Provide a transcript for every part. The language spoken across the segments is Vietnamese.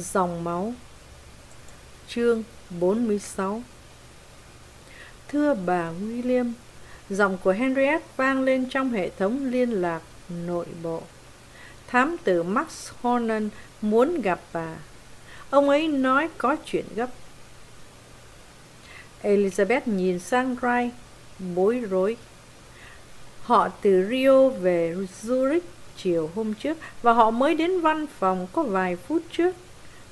Dòng máu Chương 46 Thưa bà William, giọng của Henriette vang lên trong hệ thống liên lạc nội bộ. Thám tử Max Hornan muốn gặp bà. Ông ấy nói có chuyện gấp. Elizabeth nhìn sang Rai, bối rối. Họ từ Rio về Zurich chiều hôm trước và họ mới đến văn phòng có vài phút trước.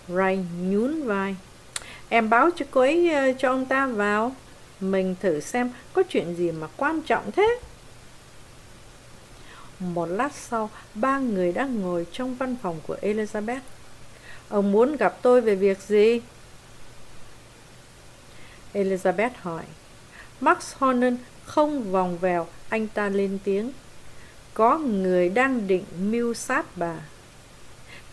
Ray nhún vai. Em báo cho cô ấy ờ, cho ông ta vào. Mình thử xem có chuyện gì mà quan trọng thế. Một lát sau, ba người đã ngồi trong văn phòng của Elizabeth. Ông muốn gặp tôi về việc gì? Elizabeth hỏi. Max Hornan không vòng vèo, anh ta lên tiếng. Có người đang định mưu sát bà.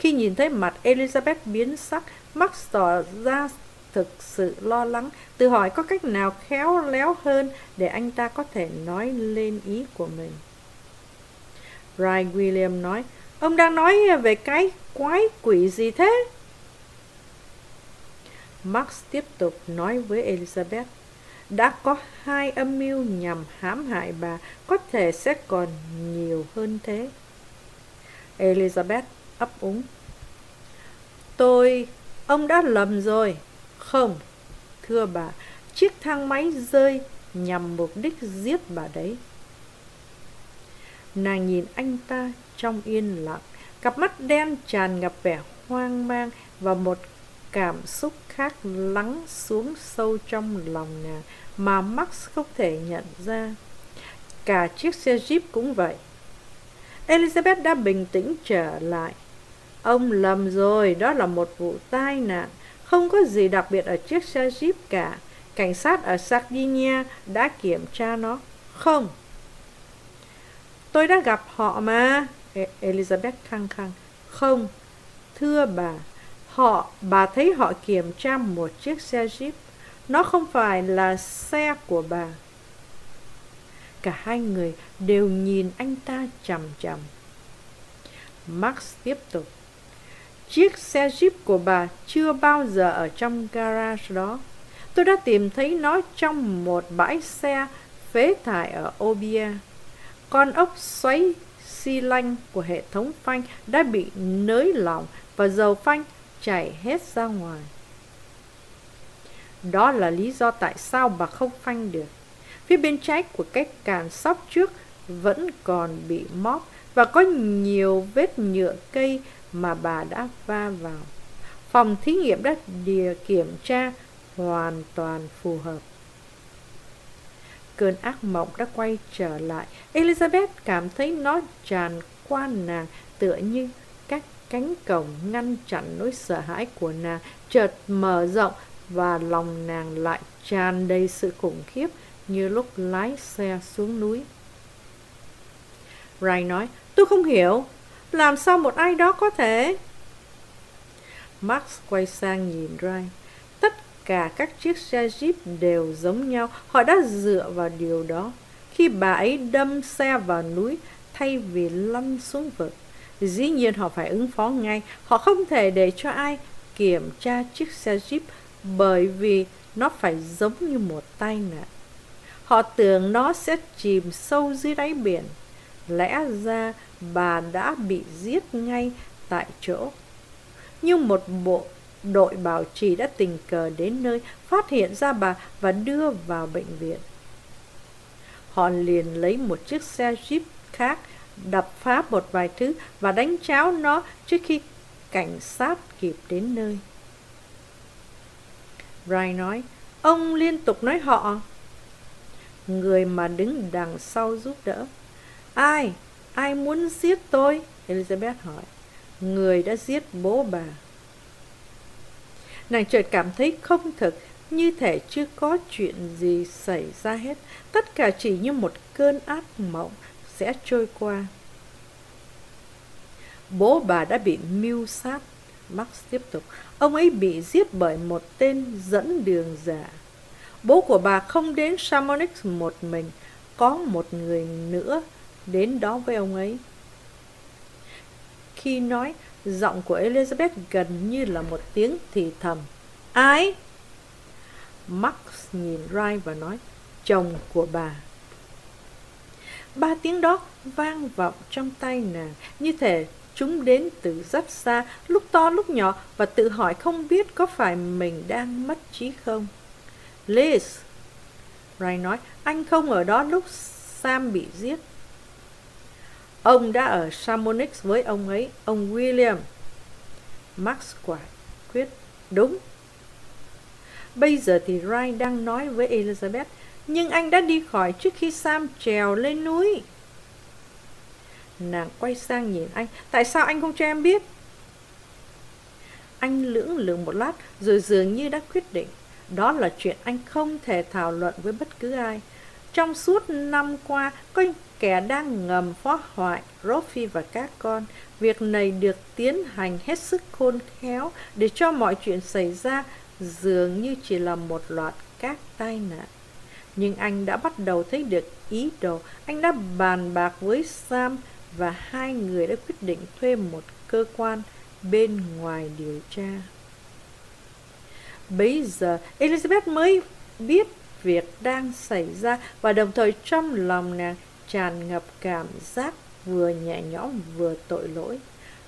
Khi nhìn thấy mặt Elizabeth biến sắc, Max tỏ ra thực sự lo lắng, tự hỏi có cách nào khéo léo hơn để anh ta có thể nói lên ý của mình. Brian William nói, ông đang nói về cái quái quỷ gì thế? Max tiếp tục nói với Elizabeth, đã có hai âm mưu nhằm hãm hại bà, có thể sẽ còn nhiều hơn thế. Elizabeth ấp úng. Tôi, ông đã lầm rồi. Không, thưa bà, chiếc thang máy rơi nhằm mục đích giết bà đấy. Nàng nhìn anh ta trong yên lặng, cặp mắt đen tràn ngập vẻ hoang mang và một cảm xúc khác lắng xuống sâu trong lòng nàng mà Max không thể nhận ra. Cả chiếc xe Jeep cũng vậy. Elizabeth đã bình tĩnh trở lại. Ông lầm rồi, đó là một vụ tai nạn. Không có gì đặc biệt ở chiếc xe Jeep cả. Cảnh sát ở Sardinia đã kiểm tra nó. Không. Tôi đã gặp họ mà. E, Elizabeth khăng khăng. Không. Thưa bà, họ, bà thấy họ kiểm tra một chiếc xe Jeep. Nó không phải là xe của bà. Cả hai người đều nhìn anh ta chằm chằm. Max tiếp tục. Chiếc xe Jeep của bà chưa bao giờ ở trong garage đó. Tôi đã tìm thấy nó trong một bãi xe phế thải ở Obia. Con ốc xoáy xi lanh của hệ thống phanh đã bị nới lỏng và dầu phanh chảy hết ra ngoài. Đó là lý do tại sao bà không phanh được. Phía bên trái của cái càn sóc trước vẫn còn bị móp và có nhiều vết nhựa cây mà bà đã va vào. Phòng thí nghiệm đã địa kiểm tra hoàn toàn phù hợp. Cơn ác mộng đã quay trở lại. Elizabeth cảm thấy nó tràn qua nàng tựa như các cánh cổng ngăn chặn nỗi sợ hãi của nàng chợt mở rộng và lòng nàng lại tràn đầy sự khủng khiếp như lúc lái xe xuống núi. Ray nói, tôi không hiểu, làm sao một ai đó có thể... Max quay sang nhìn Ray. Tất cả các chiếc xe Jeep đều giống nhau, họ đã dựa vào điều đó. Khi bà ấy đâm xe vào núi thay vì lăn xuống vực, dĩ nhiên họ phải ứng phó ngay. Họ không thể để cho ai kiểm tra chiếc xe Jeep bởi vì nó phải giống như một tai nạn. Họ tưởng nó sẽ chìm sâu dưới đáy biển. Lẽ ra bà đã bị giết ngay tại chỗ. Nhưng một bộ đội bảo trì đã tình cờ đến nơi, phát hiện ra bà và đưa vào bệnh viện. Họ liền lấy một chiếc xe Jeep khác, đập phá một vài thứ và đánh cháo nó trước khi cảnh sát kịp đến nơi. Brian nói, Ông liên tục nói họ. Người mà đứng đằng sau giúp đỡ. Ai? Ai muốn giết tôi? Elizabeth hỏi. Người đã giết bố bà. Nàng chợt cảm thấy không thực, như thể chưa có chuyện gì xảy ra hết. Tất cả chỉ như một cơn ác mộng sẽ trôi qua. Bố bà đã bị mưu sát. Max tiếp tục. Ông ấy bị giết bởi một tên dẫn đường giả. Bố của bà không đến Chamonix một mình, có một người nữa đến đó với ông ấy. Khi nói, giọng của Elizabeth gần như là một tiếng thì thầm. Ai? Max nhìn Rai và nói, chồng của bà. Ba tiếng đó vang vọng trong tay nàng, như thể chúng đến từ rất xa, lúc to lúc nhỏ và tự hỏi không biết có phải mình đang mất trí không. Liz, Ray nói, anh không ở đó lúc Sam bị giết. Ông đã ở Chamonix với ông ấy, ông William. Max quả quyết, đúng. Bây giờ thì Ray đang nói với Elizabeth, nhưng anh đã đi khỏi trước khi Sam trèo lên núi. Nàng quay sang nhìn anh, tại sao anh không cho em biết? Anh lưỡng lự một lát, rồi dường như đã quyết định. Đó là chuyện anh không thể thảo luận với bất cứ ai. Trong suốt năm qua, có kẻ đang ngầm phá hoại Rofi và các con. Việc này được tiến hành hết sức khôn khéo để cho mọi chuyện xảy ra dường như chỉ là một loạt các tai nạn. Nhưng anh đã bắt đầu thấy được ý đồ. Anh đã bàn bạc với Sam và hai người đã quyết định thuê một cơ quan bên ngoài điều tra. Bây giờ, Elizabeth mới biết việc đang xảy ra và đồng thời trong lòng nàng tràn ngập cảm giác vừa nhẹ nhõm vừa tội lỗi.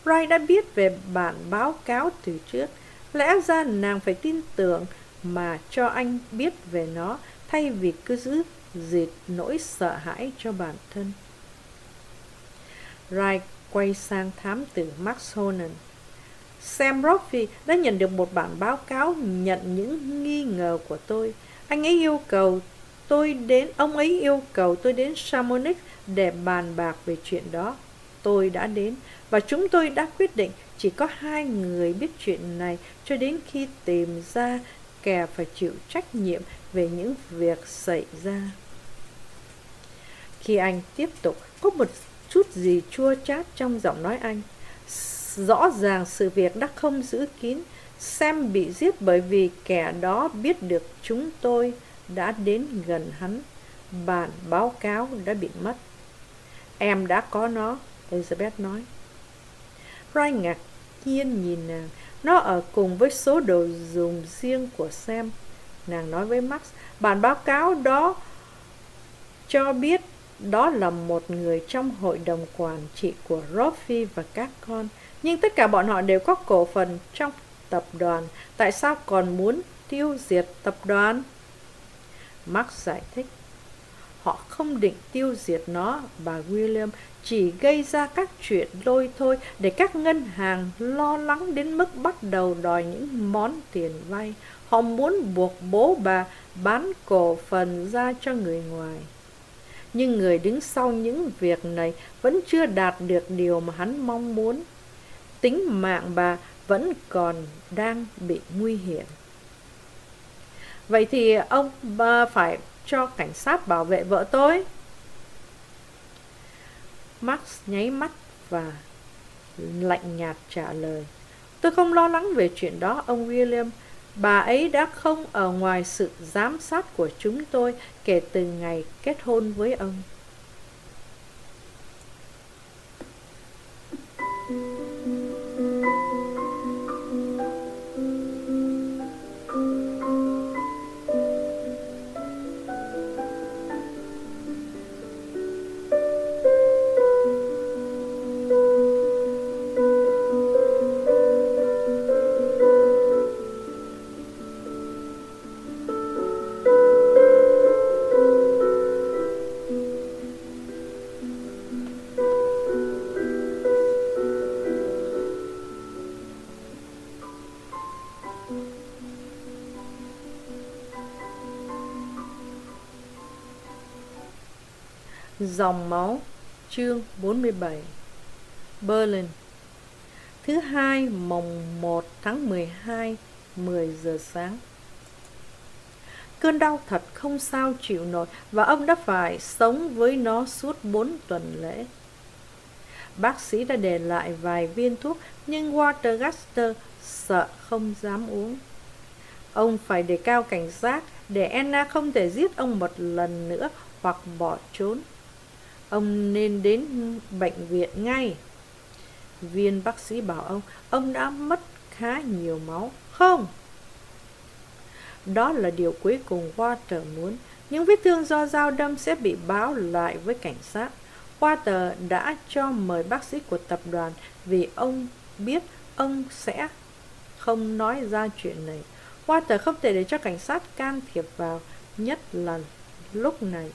Ray đã biết về bản báo cáo từ trước. Lẽ ra nàng phải tin tưởng mà cho anh biết về nó, thay vì cứ giữ dịt nỗi sợ hãi cho bản thân. Ray quay sang thám tử Max Honan. Sam Roffey đã nhận được một bản báo cáo nhận những nghi ngờ của tôi. Anh ấy yêu cầu tôi đến, ông ấy yêu cầu tôi đến Chamonix để bàn bạc về chuyện đó. Tôi đã đến và chúng tôi đã quyết định chỉ có hai người biết chuyện này cho đến khi tìm ra kẻ phải chịu trách nhiệm về những việc xảy ra. Khi anh tiếp tục, có một chút gì chua chát trong giọng nói anh. Rõ ràng sự việc đã không giữ kín. Sam bị giết bởi vì kẻ đó biết được chúng tôi đã đến gần hắn. Bản báo cáo đã bị mất. Em đã có nó, Elizabeth nói. Ryan ngạc nhiên nhìn nàng. Nó ở cùng với số đồ dùng riêng của Sam. Nàng nói với Max, bản báo cáo đó cho biết đó là một người trong hội đồng quản trị của Rofi và các con. Nhưng tất cả bọn họ đều có cổ phần trong tập đoàn. Tại sao còn muốn tiêu diệt tập đoàn? Mark giải thích. Họ không định tiêu diệt nó, bà William chỉ gây ra các chuyện lôi thôi để các ngân hàng lo lắng đến mức bắt đầu đòi những món tiền vay. Họ muốn buộc bố bà bán cổ phần ra cho người ngoài nhưng người đứng sau những việc này vẫn chưa đạt được điều mà hắn mong muốn. Tính mạng bà vẫn còn đang bị nguy hiểm. Vậy thì ông ờ, phải cho cảnh sát bảo vệ vợ tôi. Max nháy mắt và lạnh nhạt trả lời. Tôi không lo lắng về chuyện đó, ông William. Bà ấy đã không ở ngoài sự giám sát của chúng tôi kể từ ngày kết hôn với ông. Dòng máu, Chương 47 Berlin. Thứ hai mồng 1 tháng 12 10 giờ sáng. Cơn đau thật không sao chịu nổi Và ông đã phải sống với nó suốt 4 tuần lễ. Bác sĩ đã để lại vài viên thuốc, Nhưng Watergaster sợ không dám uống. Ông phải đề cao cảnh giác Để Anna không thể giết ông một lần nữa Hoặc bỏ trốn. Ông nên đến bệnh viện ngay. Viên bác sĩ bảo ông Ông đã mất khá nhiều máu Không? Đó là điều cuối cùng Walter muốn. Những vết thương do dao đâm sẽ bị báo lại với cảnh sát. Walter đã cho mời bác sĩ của tập đoàn Vì ông biết ông sẽ không nói ra chuyện này. Walter không thể để cho cảnh sát can thiệp vào, Nhất là lúc này.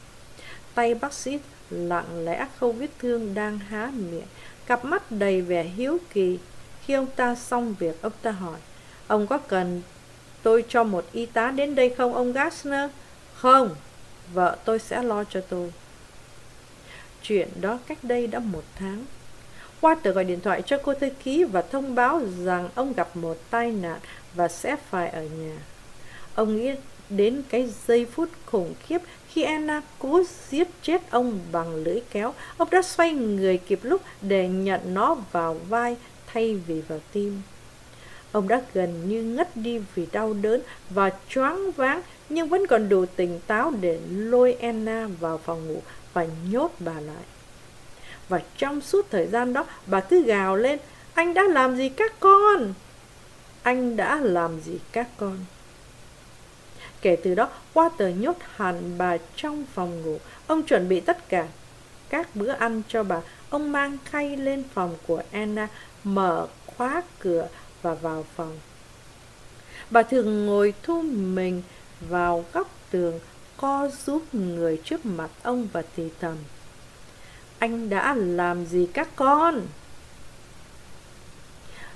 Tay bác sĩ lặng lẽ khâu vết thương đang há miệng. Cặp mắt đầy vẻ hiếu kỳ. Khi ông ta xong việc, ông ta hỏi, ông có cần tôi cho một y tá đến đây không, ông gassner không, vợ tôi sẽ lo cho tôi. Chuyện đó cách đây đã một tháng. Walter gọi điện thoại cho cô thư ký và thông báo rằng ông gặp một tai nạn và sẽ phải ở nhà. Ông nghĩ đến cái giây phút khủng khiếp khi Anna cố giết chết ông bằng lưỡi kéo, ông đã xoay người kịp lúc để nhận nó vào vai thay vì vào tim. Ông đã gần như ngất đi vì đau đớn và choáng váng nhưng vẫn còn đủ tỉnh táo để lôi Anna vào phòng ngủ và nhốt bà lại. Và trong suốt thời gian đó, bà cứ gào lên, anh đã làm gì các con? Anh đã làm gì các con? Kể từ đó, Walter nhốt hẳn bà trong phòng ngủ. Ông chuẩn bị tất cả các bữa ăn cho bà. Ông mang khay lên phòng của Anna, mở khóa cửa và vào phòng. Bà thường ngồi thu mình vào góc tường, co giúp người trước mặt ông và thì thầm. Anh đã làm gì các con?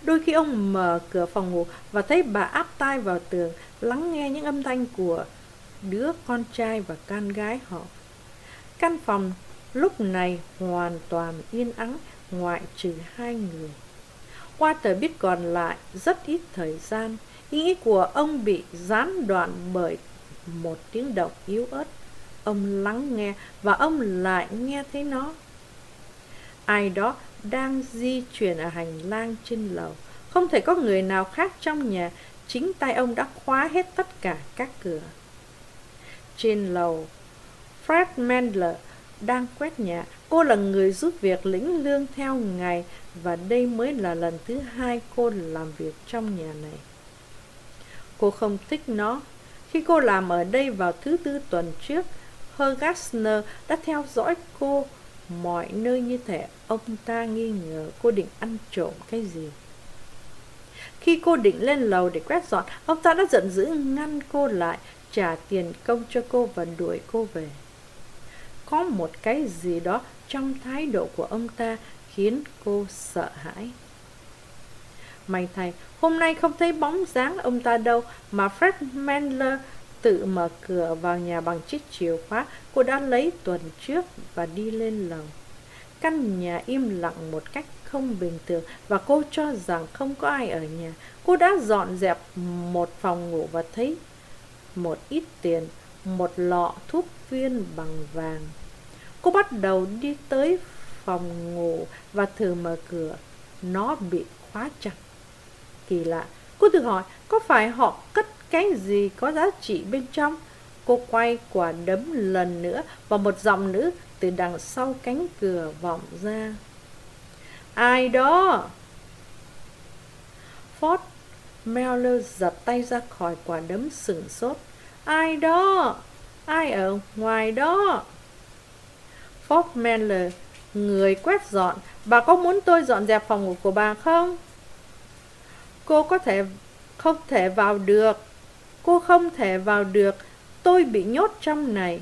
Đôi khi ông mở cửa phòng ngủ và thấy bà áp tai vào tường, lắng nghe những âm thanh của đứa con trai và con gái họ. Căn phòng lúc này hoàn toàn yên ắng ngoại trừ hai người. Qua tờ biết còn lại rất ít thời gian, ý nghĩ của ông bị gián đoạn bởi một tiếng động yếu ớt. Ông lắng nghe và ông lại nghe thấy nó. Ai đó đang di chuyển ở hành lang trên lầu. Không thể có người nào khác trong nhà, chính tay ông đã khóa hết tất cả các cửa. Trên lầu, Fred Mandler đang quét nhà. Cô là người giúp việc lĩnh lương theo ngày và đây mới là lần thứ hai cô làm việc trong nhà này. Cô không thích nó. Khi cô làm ở đây vào thứ tư tuần trước, Hergassner đã theo dõi cô mọi nơi như thể ông ta nghi ngờ cô định ăn trộm cái gì. Khi cô định lên lầu để quét dọn, ông ta đã giận dữ ngăn cô lại, trả tiền công cho cô và đuổi cô về. Có một cái gì đó trong thái độ của ông ta khiến cô sợ hãi. May thay, hôm nay không thấy bóng dáng ông ta đâu mà Fred Mandler tự mở cửa vào nhà bằng chiếc chìa khóa cô đã lấy tuần trước và đi lên lầu. Căn nhà im lặng một cách không bình thường và cô cho rằng không có ai ở nhà. Cô đã dọn dẹp một phòng ngủ và thấy một ít tiền, một lọ thuốc viên bằng vàng. Cô bắt đầu đi tới phòng ngủ và thử mở cửa. Nó bị khóa chặt. Kỳ lạ, cô tự hỏi có phải họ cất cái gì có giá trị bên trong? Cô quay quả đấm lần nữa và một giọng nữ từ đằng sau cánh cửa vọng ra. Ai đó? Ford Meller giật tay ra khỏi quả đấm sừng sốt. Ai đó? Ai ở ngoài đó? Ford Meller, người quét dọn, bà có muốn tôi dọn dẹp phòng ngủ của bà không? Cô có thể không thể vào được. Cô không thể vào được. Tôi bị nhốt trong này.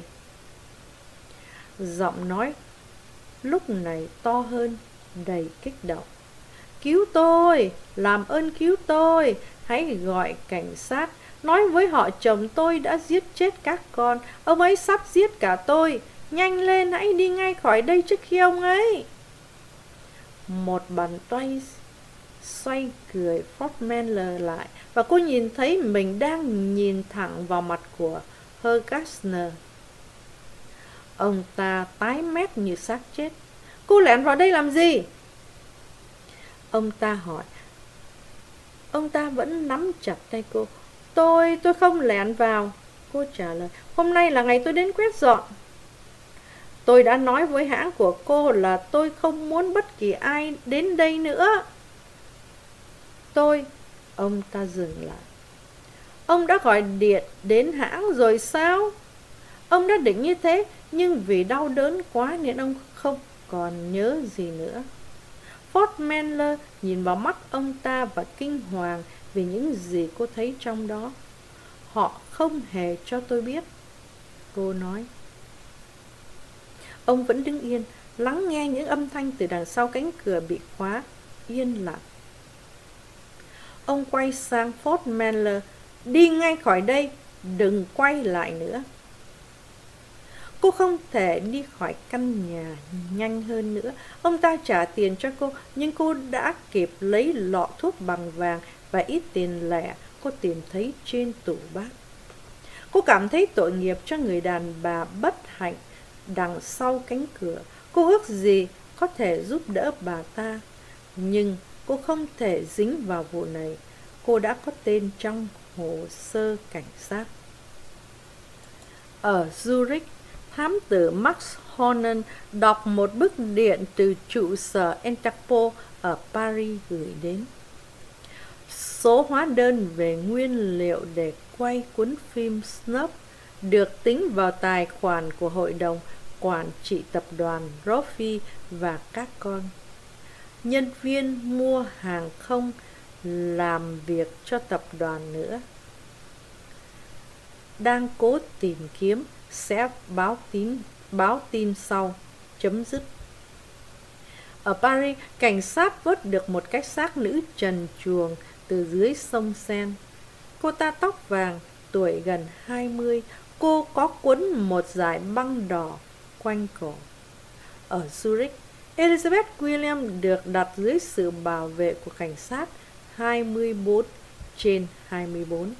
Giọng nói lúc này to hơn đầy kích động. Cứu tôi, làm ơn cứu tôi, hãy gọi cảnh sát, nói với họ chồng tôi đã giết chết các con, ông ấy sắp giết cả tôi, Nhanh lên hãy đi ngay khỏi đây trước khi ông ấy. Một bàn tay xoay cười Fortmanler lại Và cô nhìn thấy mình đang nhìn thẳng vào mặt của Hergastner Ông ta tái mét như xác chết. Cô lẻn vào đây làm gì? Ông ta hỏi. Ông ta vẫn nắm chặt tay cô. Tôi, tôi không lẻn vào. Cô trả lời. Hôm nay là ngày tôi đến quét dọn. Tôi đã nói với hãng của cô là tôi không muốn bất kỳ ai đến đây nữa. Tôi Ông ta dừng lại. Ông đã gọi điện đến hãng rồi sao? Ông đã định như thế. Nhưng vì đau đớn quá nên ông không còn nhớ gì nữa Ford Menler nhìn vào mắt ông ta và kinh hoàng vì những gì cô thấy trong đó. Họ không hề cho tôi biết. Cô nói. Ông vẫn đứng yên, lắng nghe những âm thanh từ đằng sau cánh cửa bị khóa, yên lặng. Ông quay sang Ford Menler, đi ngay khỏi đây, đừng quay lại nữa. Cô không thể đi khỏi căn nhà nhanh hơn nữa. Ông ta trả tiền cho cô, nhưng cô đã kịp lấy lọ thuốc bằng vàng và ít tiền lẻ cô tìm thấy trên tủ bát. Cô cảm thấy tội nghiệp cho người đàn bà bất hạnh đằng sau cánh cửa. Cô ước gì có thể giúp đỡ bà ta, nhưng cô không thể dính vào vụ này. Cô đã có tên trong hồ sơ cảnh sát. Ở Zurich, thám tử Max Hornen đọc một bức điện từ trụ sở Interpol ở Paris gửi đến. Số hóa đơn về nguyên liệu để quay cuốn phim Snuff được tính vào tài khoản của Hội đồng Quản trị Tập đoàn Rofi và các con. Nhân viên mua hàng không làm việc cho tập đoàn nữa. Đang cố tìm kiếm sẽ báo tín báo tin sau chấm dứt ở Paris, cảnh sát vớt được một cái xác nữ trần chuồng từ dưới sông Sen. Cô ta tóc vàng, tuổi gần 20, cô có quấn một dải băng đỏ quanh cổ. Ở Zurich, Elizabeth William được đặt dưới sự bảo vệ của cảnh sát 24 trên 24.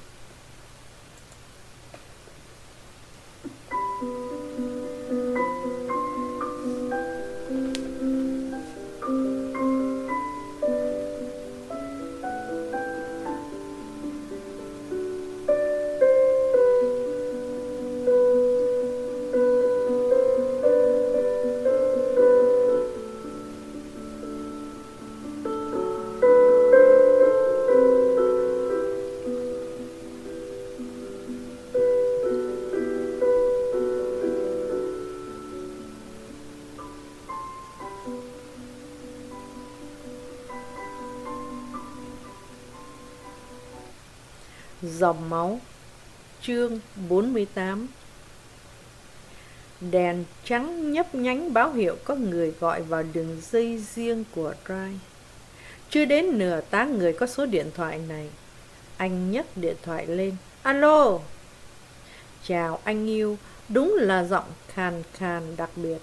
Dòng máu Chương 48 Đèn trắng nhấp nhánh báo hiệu có người gọi vào đường dây riêng của Rai. Chưa đến nửa tá người có số điện thoại này. Anh nhấc điện thoại lên. Alo! Chào anh yêu, đúng là giọng khàn khàn đặc biệt.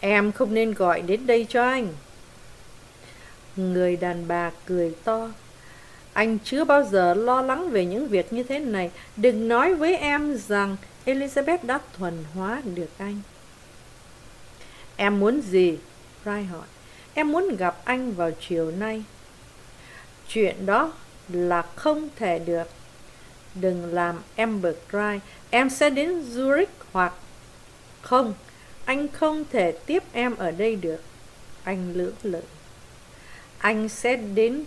Em không nên gọi đến đây cho anh. Người đàn bà cười to, anh chưa bao giờ lo lắng về những việc như thế này. Đừng nói với em rằng Elizabeth đã thuần hóa được anh. Em muốn gì? Rai hỏi. Em muốn gặp anh vào chiều nay. Chuyện đó là không thể được. Đừng làm em bực Rai. Em sẽ đến Zurich hoặc... Không, anh không thể tiếp em ở đây được. Anh lưỡng lự. Anh sẽ đến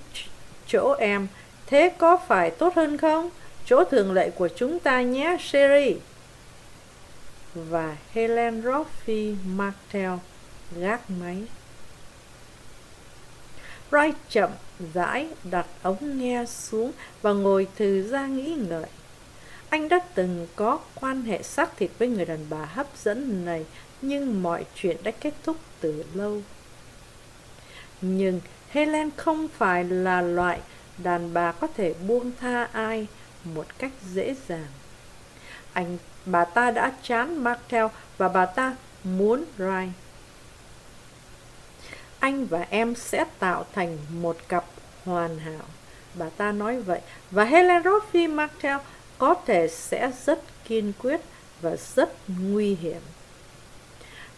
chỗ em Thế có phải tốt hơn không? Chỗ thường lệ của chúng ta nhé, Sherry. Và Helen Roffey Martel gác máy. Wright chậm rãi đặt ống nghe xuống và ngồi thừ ra nghĩ ngợi. Anh đã từng có quan hệ xác thịt với người đàn bà hấp dẫn này, nhưng mọi chuyện đã kết thúc từ lâu. Nhưng Helen không phải là loại đàn bà có thể buông tha ai một cách dễ dàng. Anh, bà ta đã chán Martel và bà ta muốn Ryan Anh và em sẽ tạo thành một cặp hoàn hảo. Bà ta nói vậy. Và Helen Roffey Martel có thể sẽ rất kiên quyết và rất nguy hiểm.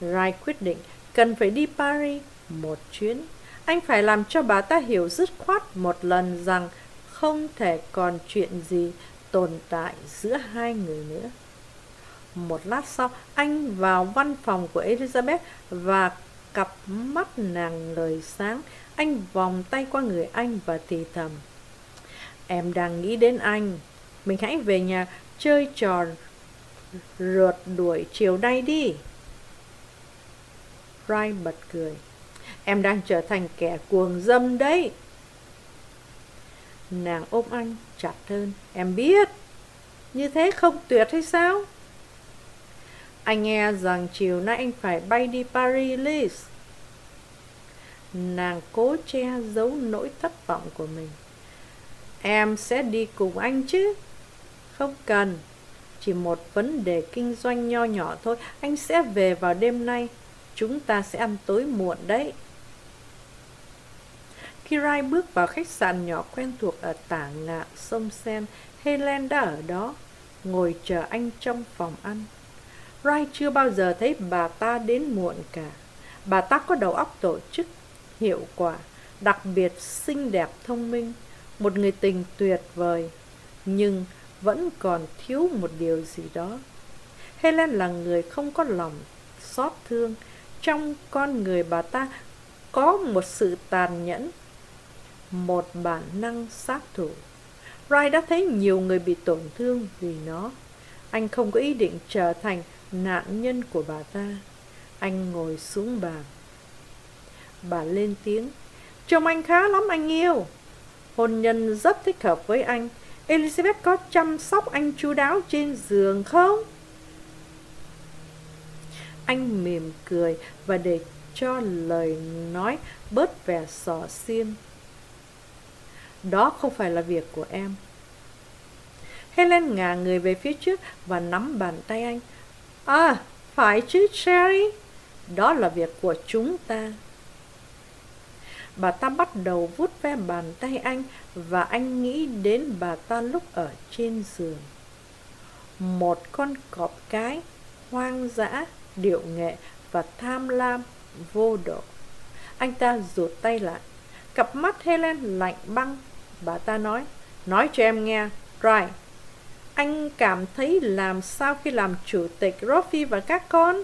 Rai quyết định cần phải đi Paris một chuyến. Anh phải làm cho bà ta hiểu dứt khoát một lần rằng không thể còn chuyện gì tồn tại giữa hai người nữa. Một lát sau, anh vào văn phòng của Elizabeth và cặp mắt nàng lời sáng. Anh vòng tay qua người anh và thì thầm. Em đang nghĩ đến anh. Mình hãy về nhà chơi trò rượt đuổi chiều nay đi. Ryan bật cười. Em đang trở thành kẻ cuồng dâm đấy. Nàng ôm anh chặt hơn. Em biết. Như thế không tuyệt hay sao? Anh nghe rằng chiều nay anh phải bay đi Paris, Liz. Nàng cố che giấu nỗi thất vọng của mình. Em sẽ đi cùng anh chứ? Không cần. Chỉ một vấn đề kinh doanh nho nhỏ thôi. Anh sẽ về vào đêm nay. Chúng ta sẽ ăn tối muộn đấy. Khi Rai bước vào khách sạn nhỏ quen thuộc ở tả ngạn sông Sen, Helen đã ở đó, ngồi chờ anh trong phòng ăn. Rai chưa bao giờ thấy bà ta đến muộn cả. Bà ta có đầu óc tổ chức, hiệu quả, đặc biệt xinh đẹp thông minh, một người tình tuyệt vời, nhưng vẫn còn thiếu một điều gì đó. Helen là người không có lòng xót thương, trong con người bà ta có một sự tàn nhẫn, một bản năng sát thủ. Rai đã thấy nhiều người bị tổn thương vì nó. Anh không có ý định trở thành nạn nhân của bà ta. Anh ngồi xuống bàn. Bà lên tiếng. Trông anh khá lắm, anh yêu. Hôn nhân rất thích hợp với anh. Elizabeth có chăm sóc anh chú đáo trên giường không? Anh mỉm cười và để cho lời nói bớt vẻ sò xiên. Đó không phải là việc của em. Helen ngả người về phía trước và nắm bàn tay anh. À, phải chứ Cherry. Đó là việc của chúng ta. Bà ta bắt đầu vuốt ve bàn tay anh và anh nghĩ đến bà ta lúc ở trên giường. Một con cọp cái hoang dã, điệu nghệ và tham lam vô độ. Anh ta rụt tay lại. Cặp mắt Helen lạnh băng. Bà ta nói, nói cho em nghe, Right, anh cảm thấy làm sao khi làm chủ tịch Rofi và các con?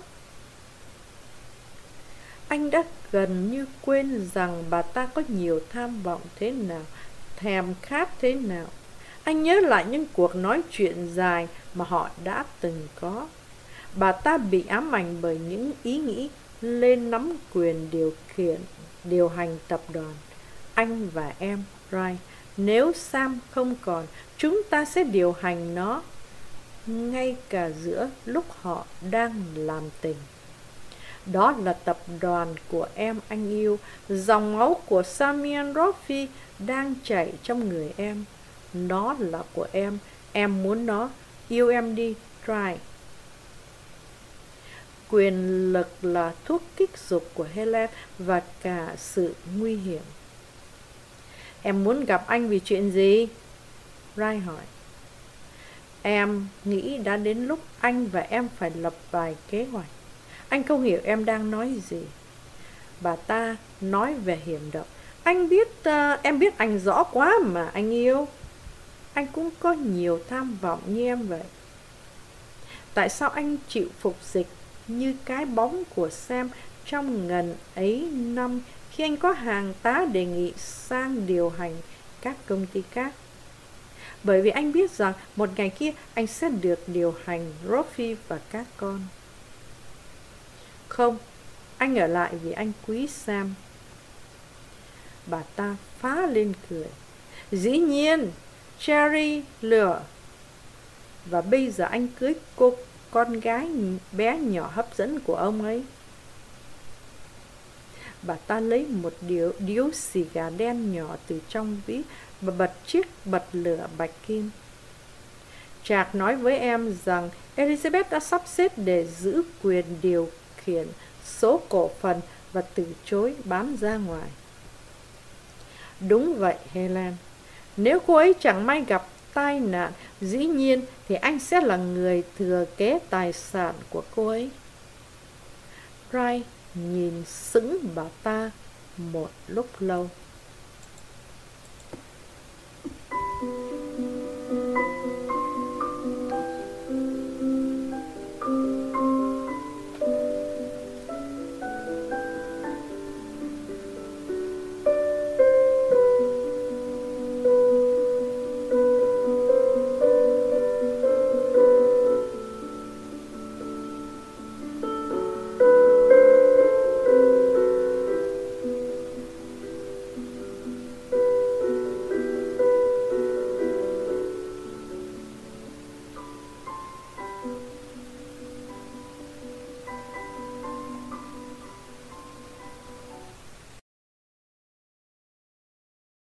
Anh đã gần như quên rằng bà ta có nhiều tham vọng thế nào, thèm khát thế nào. Anh nhớ lại những cuộc nói chuyện dài mà họ đã từng có. Bà ta bị ám ảnh bởi những ý nghĩ lên nắm quyền điều khiển, điều hành tập đoàn. Anh và em, right nếu Sam không còn, chúng ta sẽ điều hành nó ngay cả giữa lúc họ đang làm tình. Đó là tập đoàn của em anh yêu, dòng máu của Samian Rofi đang chảy trong người em. Nó là của em, em muốn nó, yêu em đi, try. Quyền lực là thuốc kích dục của Helen và cả sự nguy hiểm. Em muốn gặp anh vì chuyện gì? Rai hỏi. Em nghĩ đã đến lúc anh và em phải lập vài kế hoạch. Anh không hiểu em đang nói gì. Bà ta nói về hiểm độc. Anh biết, uh, em biết anh rõ quá mà anh yêu. Anh cũng có nhiều tham vọng như em vậy. Tại sao anh chịu phục dịch như cái bóng của Sam trong ngần ấy năm khi anh có hàng tá đề nghị sang điều hành các công ty khác? Bởi vì anh biết rằng một ngày kia anh sẽ được điều hành Rofi và các con. Không, anh ở lại vì anh quý Sam. Bà ta phá lên cười. Dĩ nhiên, Cherry lừa. Và bây giờ anh cưới cô con gái bé nhỏ hấp dẫn của ông ấy. Bà ta lấy một điếu, điếu xì gà đen nhỏ từ trong ví và bật chiếc bật lửa bạch kim. Trạc nói với em rằng Elizabeth đã sắp xếp để giữ quyền điều khiển số cổ phần và từ chối bán ra ngoài. Đúng vậy Helen, nếu cô ấy chẳng may gặp tai nạn, dĩ nhiên thì anh sẽ là người thừa kế tài sản của cô ấy. Ray nhìn sững vào ta một lúc lâu.